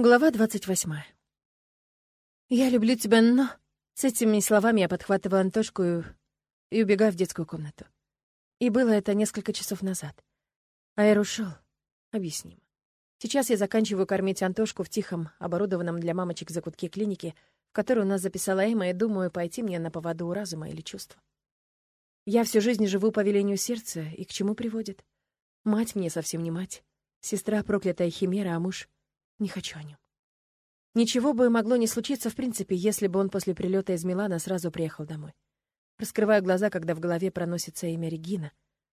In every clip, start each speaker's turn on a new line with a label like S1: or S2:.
S1: Глава двадцать восьмая. «Я люблю тебя, но...» С этими словами я подхватываю Антошку и, и убегаю в детскую комнату. И было это несколько часов назад. Аэр ушел. Объяснимо. Сейчас я заканчиваю кормить Антошку в тихом, оборудованном для мамочек закутке клиники, в которую нас записала Эма, и думаю, пойти мне на поводу у разума или чувства. Я всю жизнь живу по велению сердца, и к чему приводит? Мать мне совсем не мать. Сестра — проклятая химера, а муж не хочу о нем. Ничего бы могло не случиться в принципе, если бы он после прилета из Милана сразу приехал домой. Раскрываю глаза, когда в голове проносится имя Регина.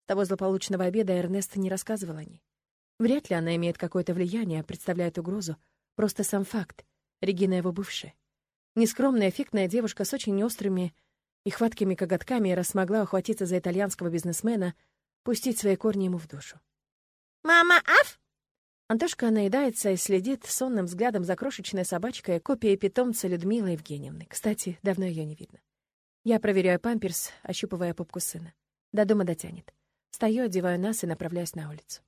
S1: Того злополучного обеда Эрнест не рассказывал о ней. Вряд ли она имеет какое-то влияние, представляет угрозу. Просто сам факт. Регина его бывшая. Нескромная, эффектная девушка с очень острыми и хваткими коготками раз смогла ухватиться за итальянского бизнесмена, пустить свои корни ему в душу.
S2: «Мама, аф!»
S1: Антошка наедается и следит сонным взглядом за крошечной собачкой, копией питомца Людмилы Евгеньевны. Кстати, давно ее не видно. Я проверяю памперс, ощупывая попку сына. До дома дотянет. Стою, одеваю нас и направляюсь на улицу.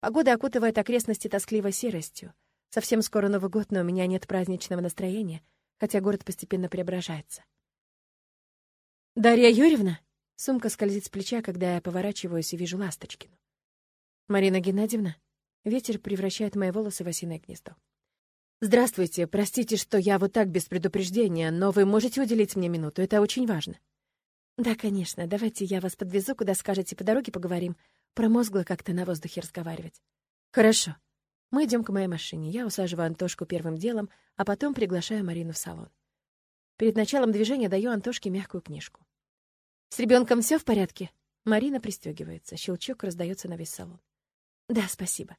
S1: Погода окутывает окрестности тоскливой серостью. Совсем скоро Новый год, но у меня нет праздничного настроения, хотя город постепенно преображается. «Дарья Юрьевна?» Сумка скользит с плеча, когда я поворачиваюсь и вижу Ласточкину. «Марина Геннадьевна?» Ветер превращает мои волосы в осиное гнездо. «Здравствуйте. Простите, что я вот так без предупреждения, но вы можете уделить мне минуту? Это очень важно». «Да, конечно. Давайте я вас подвезу, куда скажете, по дороге поговорим. Промозгло как-то на воздухе разговаривать». «Хорошо». Мы идем к моей машине. Я усаживаю Антошку первым делом, а потом приглашаю Марину в салон. Перед началом движения даю Антошке мягкую книжку. «С ребенком все в порядке?» Марина пристегивается. Щелчок раздается на весь салон. «Да, спасибо».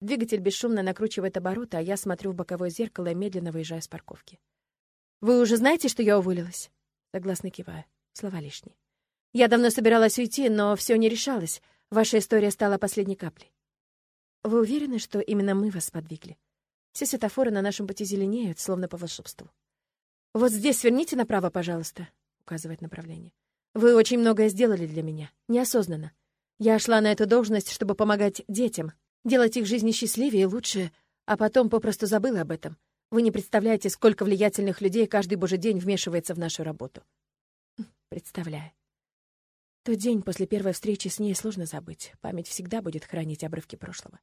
S1: Двигатель бесшумно накручивает обороты, а я смотрю в боковое зеркало и медленно выезжаю с парковки. «Вы уже знаете, что я уволилась?» Согласно киваю. Слова лишние. «Я давно собиралась уйти, но все не решалось. Ваша история стала последней каплей». «Вы уверены, что именно мы вас подвигли? Все светофоры на нашем пути зеленеют, словно по волшебству. «Вот здесь сверните направо, пожалуйста», — указывает направление. «Вы очень многое сделали для меня, неосознанно. Я шла на эту должность, чтобы помогать детям, делать их жизни счастливее и лучше, а потом попросту забыла об этом. Вы не представляете, сколько влиятельных людей каждый божий день вмешивается в нашу работу. Хм, представляю. Тот день после первой встречи с ней сложно забыть. Память всегда будет хранить обрывки прошлого.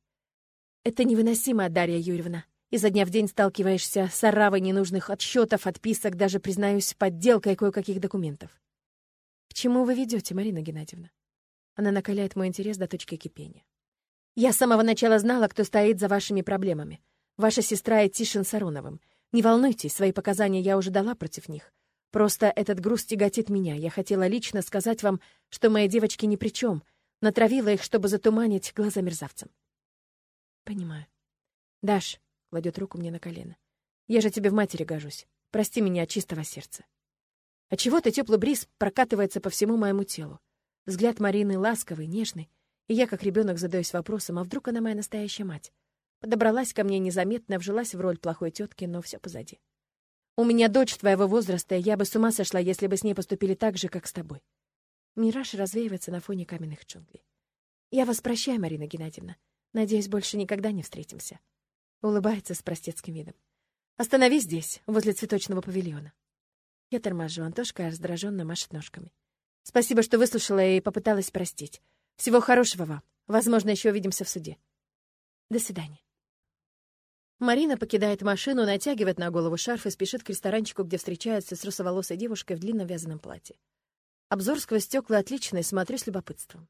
S1: Это невыносимо, Дарья Юрьевна. Изо дня в день сталкиваешься с оравой ненужных отсчетов, отписок, даже, признаюсь, подделкой кое-каких документов. К чему вы ведете, Марина Геннадьевна? Она накаляет мой интерес до точки кипения. Я с самого начала знала, кто стоит за вашими проблемами. Ваша сестра и Тишин с. Не волнуйтесь, свои показания я уже дала против них. Просто этот груз тяготит меня. Я хотела лично сказать вам, что мои девочки ни при чем. Натравила их, чтобы затуманить глаза мерзавцам. Понимаю. Даш, кладет руку мне на колено. Я же тебе в матери гожусь. Прости меня от чистого сердца. А чего-то теплый бриз прокатывается по всему моему телу. Взгляд Марины ласковый, нежный. И я, как ребенок, задаюсь вопросом, а вдруг она моя настоящая мать? Подобралась ко мне незаметно, вжилась в роль плохой тетки, но все позади. У меня дочь твоего возраста, и я бы с ума сошла, если бы с ней поступили так же, как с тобой. Мираж развеивается на фоне каменных джунглей. Я вас прощаю, Марина Геннадьевна. Надеюсь, больше никогда не встретимся. Улыбается с простецким видом. Остановись здесь, возле цветочного павильона. Я торможу, Антошка раздраженно машет ножками. Спасибо, что выслушала и попыталась простить. Всего хорошего вам. Возможно, еще увидимся в суде. До свидания. Марина покидает машину, натягивает на голову шарф и спешит к ресторанчику, где встречается с русоволосой девушкой в длинном вязаном платье. Обзор сквозь стекла отличный, смотрю с любопытством.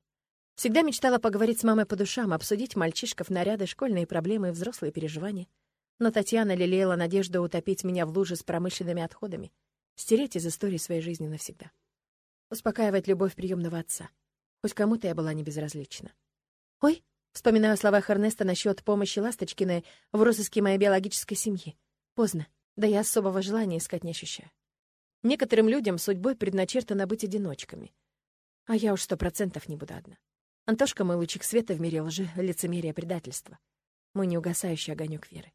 S1: Всегда мечтала поговорить с мамой по душам, обсудить мальчишков, наряды, школьные проблемы и взрослые переживания. Но Татьяна лелеяла надежду утопить меня в луже с промышленными отходами, стереть из истории своей жизни навсегда. Успокаивает любовь приемного отца. Хоть кому-то я была не безразлична. «Ой!» — вспоминаю слова Эрнеста насчет помощи Ласточкиной в розыске моей биологической семьи. Поздно. Да я особого желания искать не ощущаю. Некоторым людям судьбой предначертано быть одиночками. А я уж сто процентов не буду одна. Антошка — мой лучик света в мире лжи, лицемерия, предательства. Мой неугасающий огонек веры.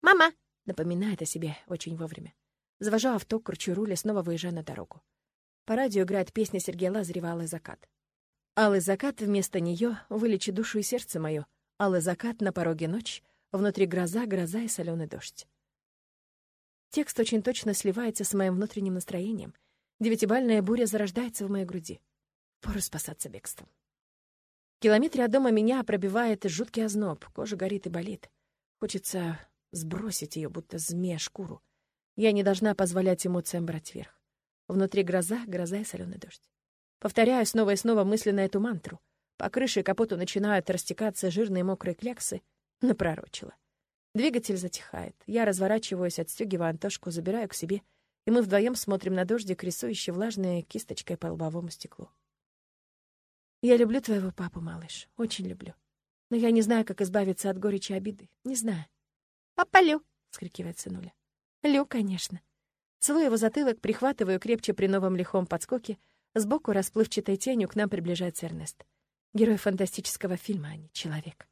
S2: «Мама!»
S1: — напоминает о себе очень вовремя. Завожу авто, кручу руль снова выезжаю на дорогу. По радио играет песня Сергея Лазарева «Алый закат». Алый закат вместо нее вылечи душу и сердце мое. Алый закат на пороге ночь, Внутри гроза, гроза и соленый дождь. Текст очень точно сливается с моим внутренним настроением. Девятибальная буря зарождается в моей груди. Пора спасаться бегством. Километре от дома меня пробивает жуткий озноб, кожа горит и болит. Хочется сбросить ее, будто змея шкуру. Я не должна позволять эмоциям брать верх. Внутри гроза, гроза и соленый дождь. Повторяю снова и снова мысленно эту мантру. По крыше и капоту начинают растекаться жирные мокрые кляксы. Напророчила. Двигатель затихает. Я разворачиваюсь, отстегиваю Антошку, забираю к себе, и мы вдвоем смотрим на дождик, рисующий влажной кисточкой по лобовому стеклу. Я люблю твоего папу, малыш, очень люблю. Но я не знаю, как избавиться от горечи обиды. Не знаю.
S2: «Папа Лю!»
S1: — скрикивает сынуля. «Лю, конечно». Целую его затылок, прихватываю крепче при новом лихом подскоке. Сбоку расплывчатой тенью к нам приближается Эрнест. Герой фантастического фильма, а не человек.